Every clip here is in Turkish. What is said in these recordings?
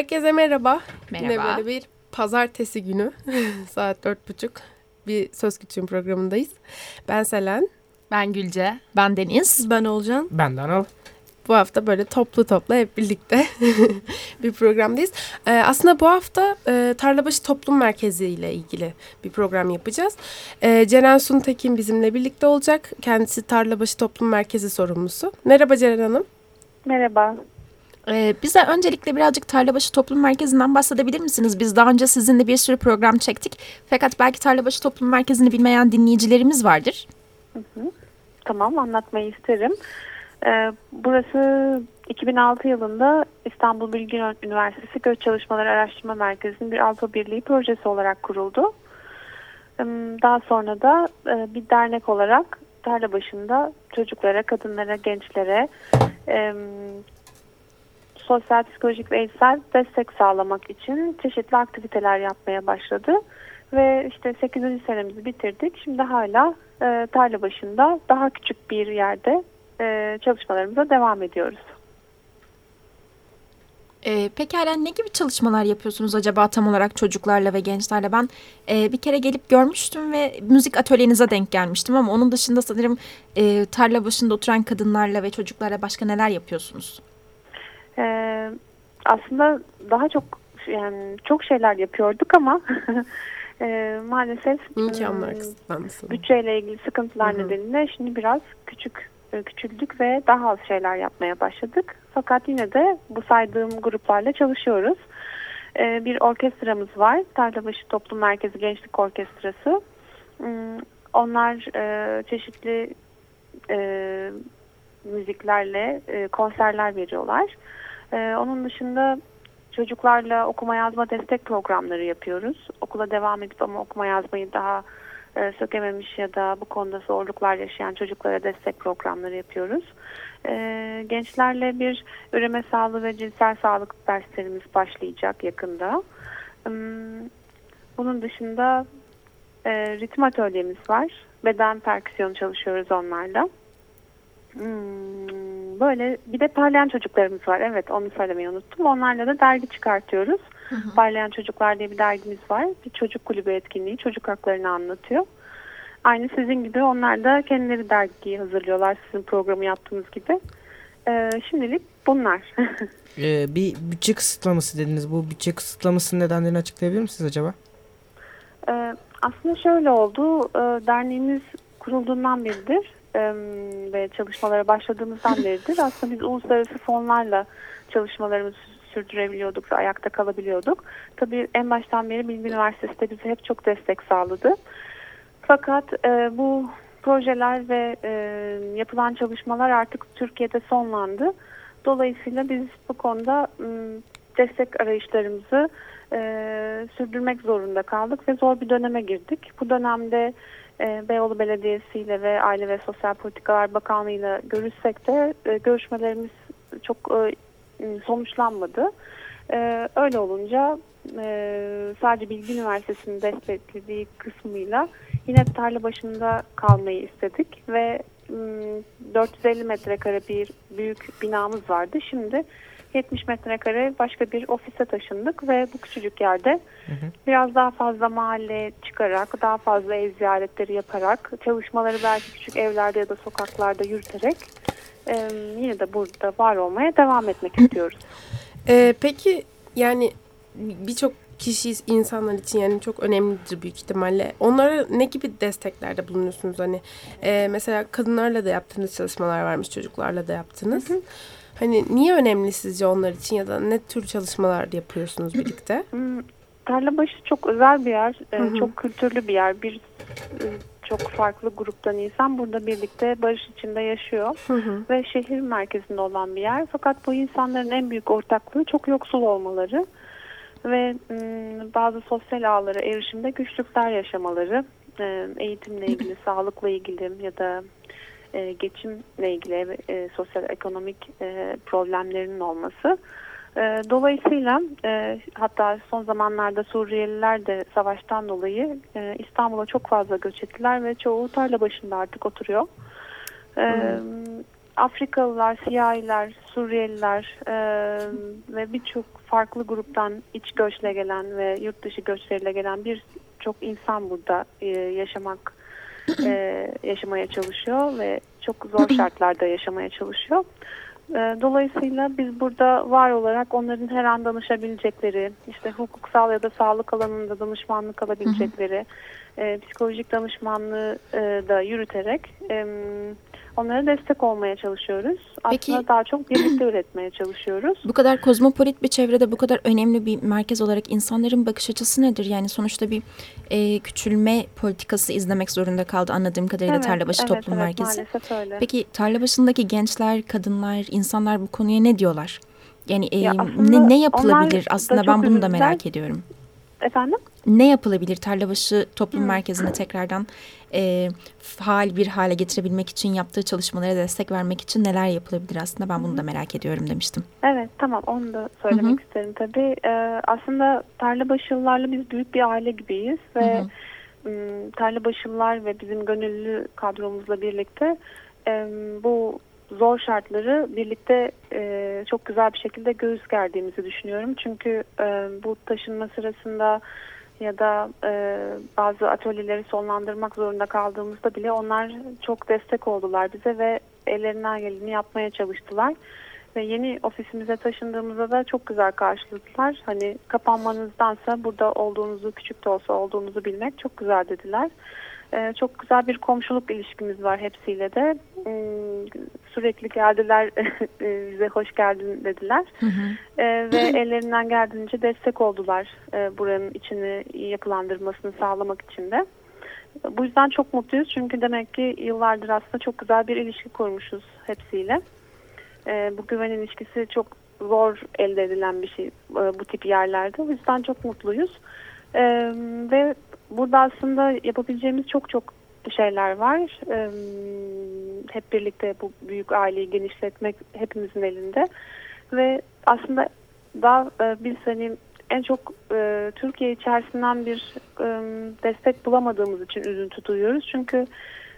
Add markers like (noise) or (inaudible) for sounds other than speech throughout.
Herkese merhaba. Merhaba. Yine böyle bir pazartesi günü (laughs) saat dört buçuk bir Söz Küçüğün programındayız. Ben Selen. Ben Gülce. Ben Deniz. Ben Olcan. Ben de Anıl. Bu hafta böyle toplu toplu hep birlikte (laughs) bir programdayız. Ee, aslında bu hafta e, Tarlabaşı Toplum Merkezi ile ilgili bir program yapacağız. Ee, Ceren Suntekin bizimle birlikte olacak. Kendisi Tarlabaşı Toplum Merkezi sorumlusu. Merhaba Ceren Hanım. Merhaba. Ee, bize öncelikle birazcık Tarlabaşı Toplum Merkezi'nden bahsedebilir misiniz? Biz daha önce sizinle bir sürü program çektik. Fakat belki Tarlabaşı Toplum Merkezi'ni bilmeyen dinleyicilerimiz vardır. Tamam anlatmayı isterim. Ee, burası 2006 yılında İstanbul Bilgi Üniversitesi Göç Çalışmaları Araştırma Merkezi'nin bir Avrupa Birliği projesi olarak kuruldu. Daha sonra da e, bir dernek olarak tarla başında çocuklara, kadınlara, gençlere sosyal, psikolojik ve eğitsel destek sağlamak için çeşitli aktiviteler yapmaya başladı. Ve işte 8. senemizi bitirdik. Şimdi hala e, tarla başında daha küçük bir yerde e, çalışmalarımıza devam ediyoruz. E, pekala ne gibi çalışmalar yapıyorsunuz acaba tam olarak çocuklarla ve gençlerle? Ben e, bir kere gelip görmüştüm ve müzik atölyenize denk gelmiştim ama onun dışında sanırım e, tarla başında oturan kadınlarla ve çocuklarla başka neler yapıyorsunuz? E, aslında daha çok yani çok şeyler yapıyorduk ama (laughs) e, maalesef imkanlar kısıtlanması. Bütçeyle ilgili sıkıntılar Hı -hı. nedeniyle şimdi biraz küçük e, küçüldük ve daha az şeyler yapmaya başladık. Fakat yine de bu saydığım gruplarla çalışıyoruz. E, bir orkestramız var. Tarlabaşı Toplum Merkezi Gençlik Orkestrası. Hmm, onlar e, çeşitli müziklerle konserler veriyorlar. Onun dışında çocuklarla okuma yazma destek programları yapıyoruz. Okula devam edip ama okuma yazmayı daha e, sökememiş ya da bu konuda zorluklar yaşayan çocuklara destek programları yapıyoruz. E, gençlerle bir üreme sağlığı ve cinsel sağlık derslerimiz başlayacak yakında. E, bunun dışında e, ritim atölyemiz var. Beden perküsyon çalışıyoruz onlarla. Hmm, böyle bir de parlayan çocuklarımız var. Evet onu söylemeyi unuttum. Onlarla da dergi çıkartıyoruz. Hı hı. Parlayan Çocuklar diye bir dergimiz var. Bir çocuk kulübü etkinliği. Çocuk haklarını anlatıyor. Aynı sizin gibi onlar da kendileri dergiyi hazırlıyorlar. Sizin programı yaptığınız gibi. Ee, şimdilik bunlar. (laughs) ee, bir bütçe kısıtlaması dediniz. Bu bütçe kısıtlamasının nedenlerini açıklayabilir misiniz acaba? Ee, aslında şöyle oldu. Ee, derneğimiz kurulduğundan beridir ve çalışmalara başladığımızdan beridir aslında biz uluslararası fonlarla çalışmalarımızı sürdürebiliyorduk ve ayakta kalabiliyorduk. Tabii en baştan beri Bilgi Üniversitesi de bize hep çok destek sağladı. Fakat e, bu projeler ve e, yapılan çalışmalar artık Türkiye'de sonlandı. Dolayısıyla biz bu konuda m, destek arayışlarımızı e, sürdürmek zorunda kaldık ve zor bir döneme girdik. Bu dönemde e, Beyoğlu Belediyesi ile ve Aile ve Sosyal Politikalar Bakanlığı ile görüşsek de e, görüşmelerimiz çok e, sonuçlanmadı. E, öyle olunca e, sadece Bilgi Üniversitesi'nin desteklediği kısmıyla yine tarla başında kalmayı istedik ve 450 metrekare bir büyük binamız vardı. Şimdi 70 metrekare başka bir ofise taşındık ve bu küçücük yerde hı hı. biraz daha fazla mahalle çıkarak, daha fazla ev ziyaretleri yaparak, çalışmaları belki küçük evlerde ya da sokaklarda yürüterek e, yine de burada var olmaya devam etmek istiyoruz. Ee, peki yani birçok kişi insanlar için yani çok önemlidir büyük ihtimalle. Onlara ne gibi desteklerde bulunuyorsunuz? Hani e, mesela kadınlarla da yaptığınız çalışmalar varmış, çocuklarla da yaptınız. Hı hı. Hani niye önemli sizce onlar için ya da ne tür çalışmalar yapıyorsunuz birlikte? Hmm, Tarlabaşı çok özel bir yer, hı hı. çok kültürlü bir yer. Bir e, çok farklı gruptan insan burada birlikte barış içinde yaşıyor hı hı. ve şehir merkezinde olan bir yer. Fakat bu insanların en büyük ortaklığı çok yoksul olmaları ve bazı sosyal ağlara erişimde güçlükler yaşamaları, eğitimle ilgili, (laughs) sağlıkla ilgili ya da e, geçimle ilgili e, sosyal ekonomik e, problemlerinin olması. E, dolayısıyla e, hatta son zamanlarda Suriyeliler de savaştan dolayı e, İstanbul'a çok fazla göç ettiler ve çoğu tarla başında artık oturuyor. E, hmm. Afrikalılar, siyahiler, Suriyeliler e, ve birçok farklı gruptan iç göçle gelen ve yurt dışı göçleriyle gelen birçok insan burada e, yaşamak e, yaşamaya çalışıyor ve çok zor (laughs) şartlarda yaşamaya çalışıyor. Dolayısıyla biz burada var olarak onların her an danışabilecekleri, işte hukuksal ya da sağlık alanında danışmanlık alabilecekleri, e, psikolojik danışmanlığı e, da yürüterek e, onlara destek olmaya çalışıyoruz. Peki- Aslında daha çok birlikte üretmeye çalışıyoruz. Bu kadar kozmopolit bir çevrede bu kadar önemli bir merkez olarak insanların bakış açısı nedir? Yani sonuçta bir e, küçülme politikası izlemek zorunda kaldı anladığım kadarıyla Evet, Tarlabaşı evet, Toplum evet, Merkezi. Öyle. Peki Tarlabaşı'ndaki gençler, kadınlar, insanlar bu konuya ne diyorlar? Yani e, Ya ne, ne yapılabilir? da Aslında ben bunu da merak ediyorum. Efendim? Ne yapılabilir Tarlabaşı Toplum Hı. Merkezi'ni tekrardan e, faal bir hale getirebilmek için yaptığı çalışmalara destek vermek için neler yapılabilir aslında ben bunu da merak ediyorum demiştim. Evet tamam onu da söylemek Hı isterim tabii. Ee, aslında Tarlabaşılılarla biz büyük bir aile gibiyiz ve Hı hı. m, Tarlabaşılılar ve bizim gönüllü kadromuzla birlikte e, bu zor şartları birlikte e, çok güzel bir şekilde göğüs gerdiğimizi düşünüyorum. Çünkü e, bu taşınma sırasında ya da e, bazı atölyeleri sonlandırmak zorunda kaldığımızda bile onlar çok destek oldular bize ve ellerinden geleni yapmaya çalıştılar. Ve yeni ofisimize taşındığımızda da çok güzel karşıladılar. Hani kapanmanızdansa burada olduğunuzu, küçük de olsa olduğunuzu bilmek çok güzel dediler. Ee, çok güzel bir komşuluk ilişkimiz var hepsiyle de. Hmm, sürekli geldiler, (laughs) e, bize hoş geldin dediler. Hı hı. Ee, ve (clears throat) ellerinden geldiğince destek oldular e, buranın içini yapılandırmasını sağlamak için de. Bu yüzden çok mutluyuz çünkü demek ki yıllardır aslında çok güzel bir ilişki kurmuşuz hepsiyle. Ee, bu güven ilişkisi çok zor elde edilen bir şey e, bu tip yerlerde. O yüzden çok mutluyuz. Ee, ve burada aslında yapabileceğimiz çok çok şeyler var. Ee, hep birlikte bu büyük aileyi genişletmek hepimizin elinde. Ve aslında daha e, biz hani en çok e, Türkiye içerisinden bir e, destek bulamadığımız için üzüntü duyuyoruz. Çünkü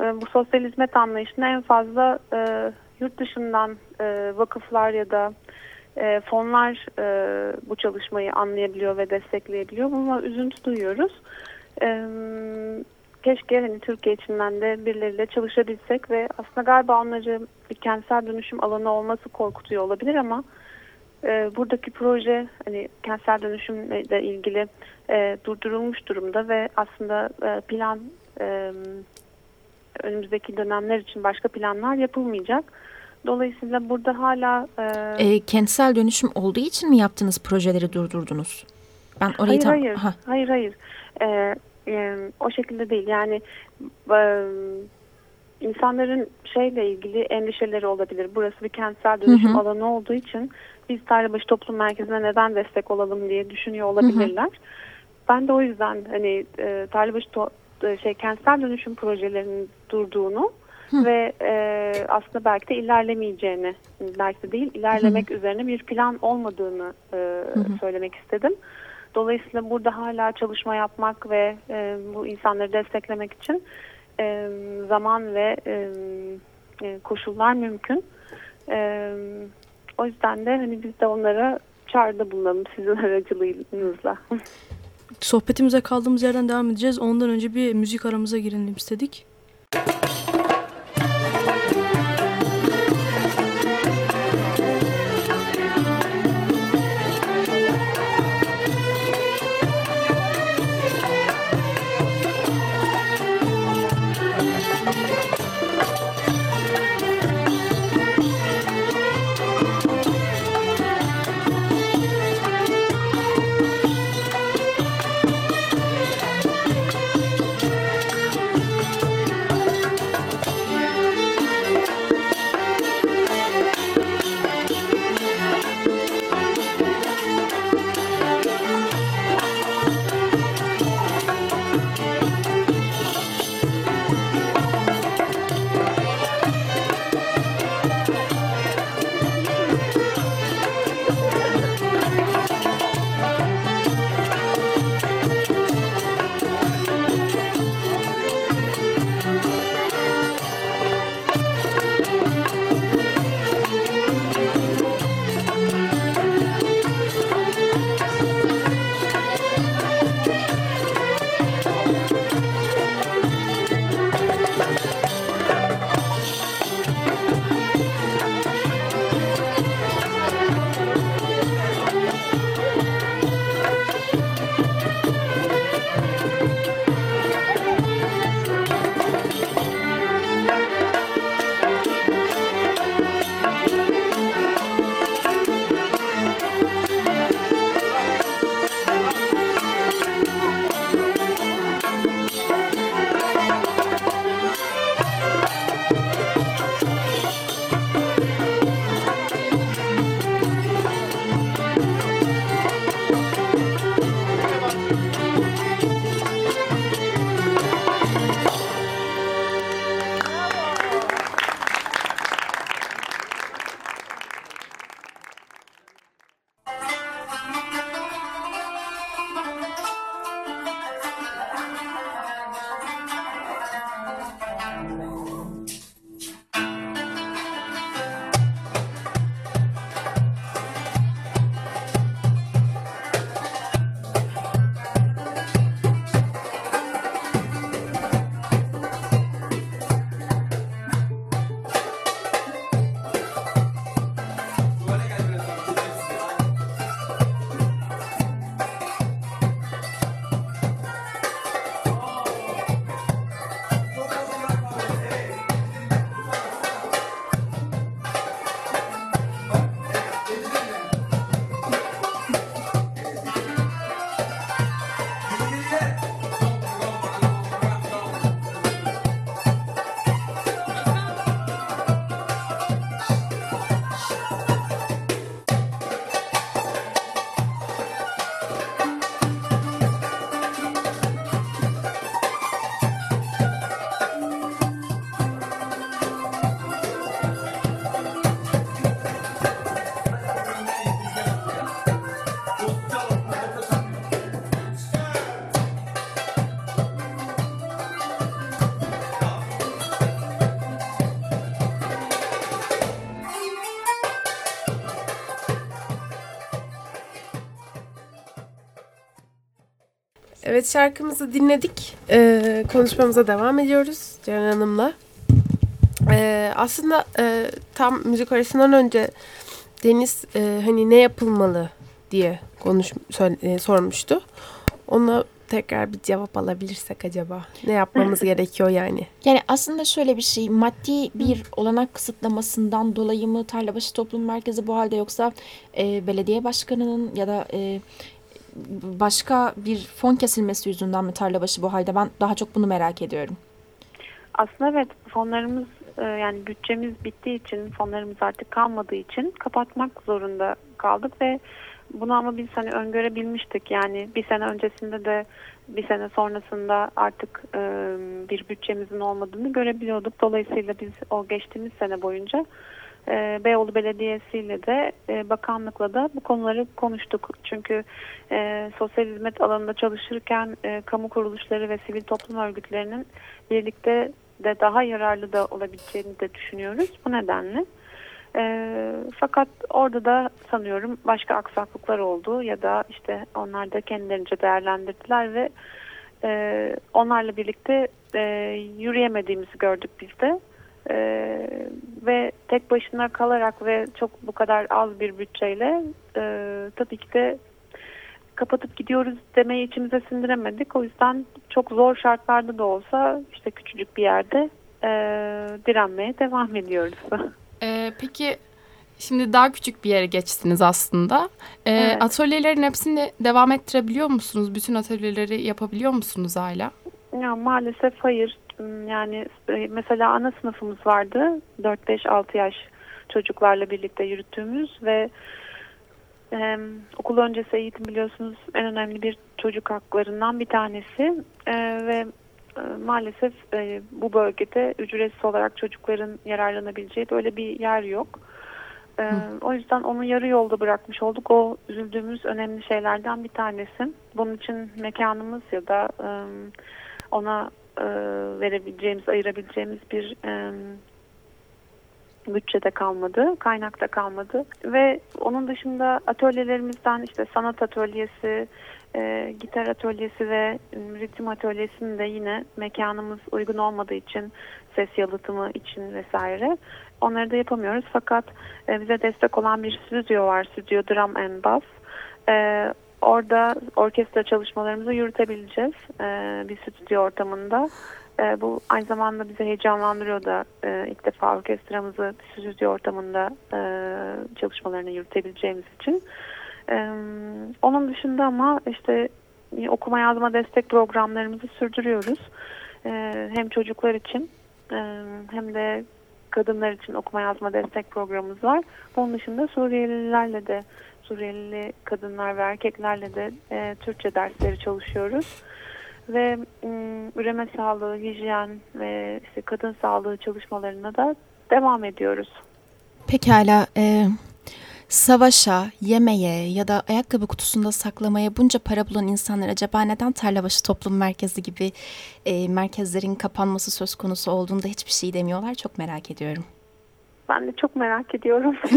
e, bu sosyal hizmet anlayışında en fazla e, yurt dışından e, vakıflar ya da e, fonlar e, bu çalışmayı anlayabiliyor ve destekleyebiliyor. Buna üzüntü duyuyoruz. E, keşke hani Türkiye içinden de birileriyle çalışabilsek ve aslında galiba onları bir kentsel dönüşüm alanı olması korkutuyor olabilir ama e, buradaki proje hani kentsel dönüşümle ilgili e, durdurulmuş durumda ve aslında e, plan e, önümüzdeki dönemler için başka planlar yapılmayacak. Dolayısıyla burada hala e, E, kentsel dönüşüm olduğu için mi yaptığınız projeleri durdurdunuz? Ben orayı hayır tam... hayır Ha, hayır hayır E, e, o şekilde değil yani e, insanların şeyle ilgili endişeleri olabilir. Burası bir kentsel dönüşüm Hı hı. alanı olduğu için biz Tarlabaşı Toplum Merkezi'ne neden destek olalım diye düşünüyor olabilirler. Ben de o yüzden hani e, Tarlabaşı to- e, şey kentsel dönüşüm projelerinin durduğunu Hı. ve e, aslında belki de ilerlemeyeceğini, belki de değil ilerlemek üzerine bir plan olmadığını e, hı. söylemek istedim. Dolayısıyla burada hala çalışma yapmak ve e, bu insanları desteklemek için e, zaman ve e, e, koşullar mümkün. E, o yüzden de hani biz de onlara çağrıda bulunalım sizin (laughs) aracılığınızla. Sohbetimize kaldığımız yerden devam edeceğiz. Ondan önce bir müzik aramıza girelim istedik. Evet şarkımızı dinledik. Ee, konuşmamıza devam ediyoruz Ceren Hanım'la. Ee, aslında e, tam müzik arasından önce Deniz e, hani ne yapılmalı diye konuş söyle- e, sormuştu. Ona tekrar bir cevap alabilirsek acaba ne yapmamız (laughs) gerekiyor yani? Yani aslında şöyle bir şey maddi bir olanak kısıtlamasından dolayı mı Tarlabaşı Toplum Merkezi bu halde yoksa e, belediye başkanının ya da e, başka bir fon kesilmesi yüzünden mi Tarlabaşı bu halde ben daha çok bunu merak ediyorum. Aslında evet fonlarımız e, yani bütçemiz bittiği için fonlarımız artık kalmadığı için kapatmak zorunda kaldık ve bunu ama biz hani öngörebilmiştik yani bir sene öncesinde de bir sene sonrasında artık e, bir bütçemizin olmadığını görebiliyorduk. Dolayısıyla biz o geçtiğimiz sene boyunca e, Beyoğlu Belediyesi ile de e, bakanlıkla da bu konuları konuştuk. Çünkü e, sosyal hizmet alanında çalışırken e, kamu kuruluşları ve sivil toplum örgütlerinin birlikte de daha yararlı da olabileceğini de düşünüyoruz. Bu nedenle. E, fakat orada da sanıyorum başka aksaklıklar oldu ya da işte onlar da kendilerince değerlendirdiler ve e, onlarla birlikte e, yürüyemediğimizi gördük biz de. E, ve tek başına kalarak ve çok bu kadar az bir bütçeyle e, tabii ki de kapatıp gidiyoruz demeyi içimize sindiremedik. O yüzden çok zor şartlarda da olsa işte küçücük bir yerde e, direnmeye devam ediyoruz. (laughs) Ee, peki şimdi daha küçük bir yere geçtiniz aslında. Ee, Evet. Atölyelerin hepsini devam ettirebiliyor musunuz? Bütün atölyeleri yapabiliyor musunuz hala? Ya maalesef hayır. Hmm, Yani e, mesela ana sınıfımız vardı. 4-5-6 yaş çocuklarla birlikte yürüttüğümüz ve e, okul öncesi eğitim biliyorsunuz en önemli bir çocuk haklarından bir tanesi. E, ve e, maalesef e, bu bölgede ücretsiz olarak çocukların yararlanabileceği böyle bir yer yok. E, o yüzden onu yarı yolda bırakmış olduk. O üzüldüğümüz önemli şeylerden bir tanesi. Bunun için mekanımız ya da e, ona e, verebileceğimiz, ayırabileceğimiz bir e, bütçede kalmadı, kaynakta kalmadı. Ve onun dışında atölyelerimizden işte sanat atölyesi, e, gitar atölyesi ve ritim atölyesini de yine mekanımız uygun olmadığı için ses yalıtımı için vesaire onları da yapamıyoruz. Fakat e, bize destek olan bir stüdyo var, stüdyo Drum and Bass. E, orada orkestra çalışmalarımızı yürütebileceğiz e, bir stüdyo ortamında. E, bu aynı zamanda bizi heyecanlandırıyor da e, ilk defa orkestramızı bir stüdyo ortamında e, çalışmalarını yürütebileceğimiz için. E, onun dışında ama işte okuma yazma destek programlarımızı sürdürüyoruz. E, hem çocuklar için e, hem de kadınlar için okuma yazma destek programımız var. Bunun dışında Suriyelilerle de Suriyeli kadınlar ve erkeklerle de e, Türkçe dersleri çalışıyoruz. Ve m, üreme sağlığı, hijyen ve işte kadın sağlığı çalışmalarına da devam ediyoruz. Pekala e, savaşa, yemeğe ya da ayakkabı kutusunda saklamaya bunca para bulan insanlar acaba neden Tarlabaşı Toplum Merkezi gibi e, merkezlerin kapanması söz konusu olduğunda hiçbir şey demiyorlar çok merak ediyorum. Ben de çok merak ediyorum. (laughs) (laughs)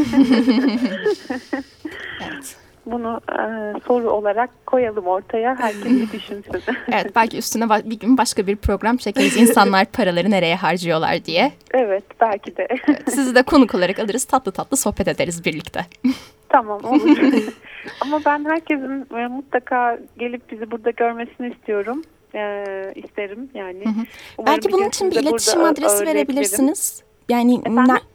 Evet. Bunu e, soru olarak koyalım ortaya. Herkes bir düşünsün. (laughs) Evet belki üstüne bir gün başka bir program çekeriz insanlar paraları nereye harcıyorlar diye. evet belki de. Sizi de konuk olarak alırız tatlı tatlı sohbet ederiz birlikte. (laughs) Tamam olur. (laughs) Ama ben herkesin e, mutlaka gelip bizi burada görmesini istiyorum. E, isterim yani. Hı hı. Umarım Belki bunun için bir iletişim adresi verebilirsiniz. Yani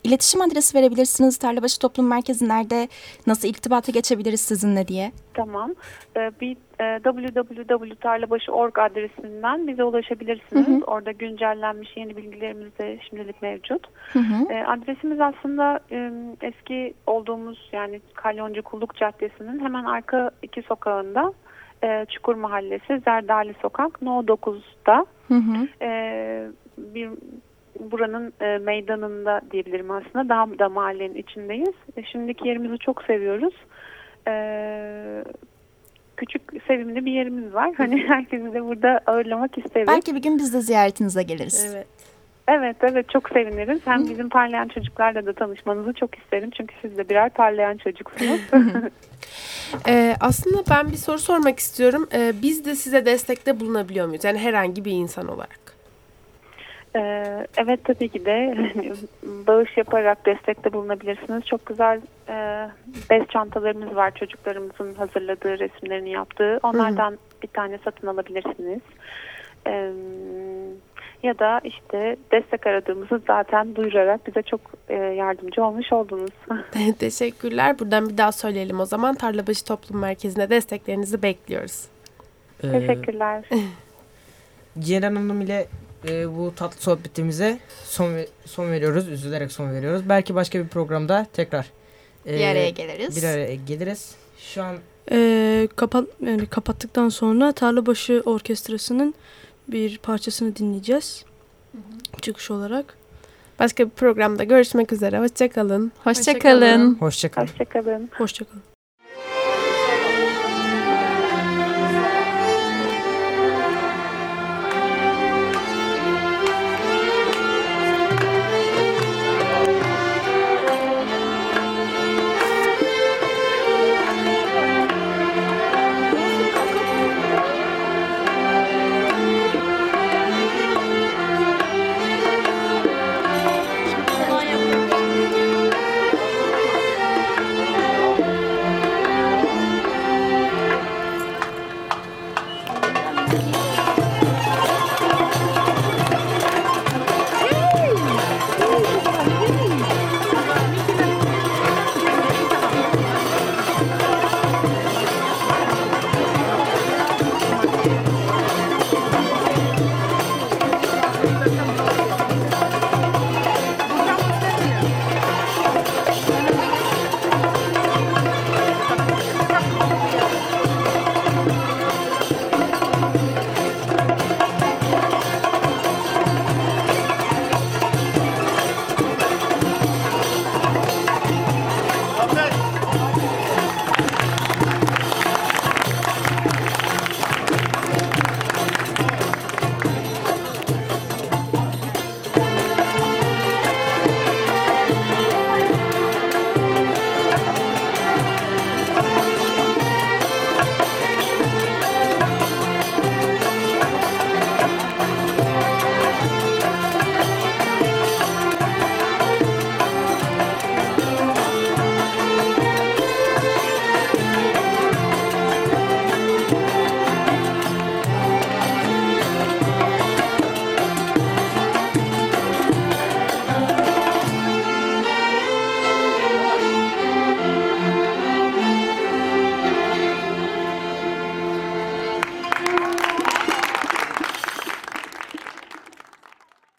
iletişim adresi verebilirsiniz. Tarlabaşı Toplum Merkezi nerede? Nasıl irtibata geçebiliriz sizinle diye. Tamam. Ee, bir e, www.tarlabaşı.org adresinden bize ulaşabilirsiniz. Hı hı. Orada güncellenmiş yeni bilgilerimiz de şimdilik mevcut. Hı hı. Ee, adresimiz aslında e, eski olduğumuz yani Kalyoncu Kulluk Caddesi'nin hemen arka iki sokağında e, Çukur Mahallesi Zerdali Sokak No 9'da Hı hı. e, bir buranın e, meydanında diyebilirim aslında. Daha da mahallenin içindeyiz. E, şimdiki yerimizi çok seviyoruz. E, küçük sevimli bir yerimiz var. (laughs) Hani herkesi de burada ağırlamak isteriz. Belki bir gün biz de ziyaretinize geliriz. Evet. Evet evet çok seviniriz. Hem bizim parlayan çocuklarla da tanışmanızı çok isterim. Çünkü siz de birer parlayan çocuksunuz. (laughs) Ee, aslında ben bir soru sormak istiyorum. Ee, biz de size destekte bulunabiliyor muyuz? Yani herhangi bir insan olarak. Ee, evet tabii ki de bağış yaparak destekte bulunabilirsiniz. Çok güzel e, bez çantalarımız var çocuklarımızın hazırladığı resimlerini yaptığı. Onlardan bir tane satın alabilirsiniz. Ee, ya da işte destek aradığımızı zaten duyurarak bize çok e, yardımcı olmuş oldunuz. (laughs) (laughs) Teşekkürler. Buradan bir daha söyleyelim o zaman. Tarlabaşı Toplum Merkezi'ne desteklerinizi bekliyoruz. Ee, Teşekkürler. (laughs) Ceren Hanım ile e, bu tatlı sohbetimize son son veriyoruz. Üzülerek son veriyoruz. Belki başka bir programda tekrar e, Bir araya geliriz. bir araya geliriz. Şu an Ee, kapat yani kapattıktan sonra Tarlabaşı Orkestrası'nın bir parçasını dinleyeceğiz. Çıkış olarak. Başka bir programda görüşmek üzere. Hoşçakalın. Hoşçakalın. hoşçakalın. Hoşçakalın. Hoşçakalın. Hoşçakalın.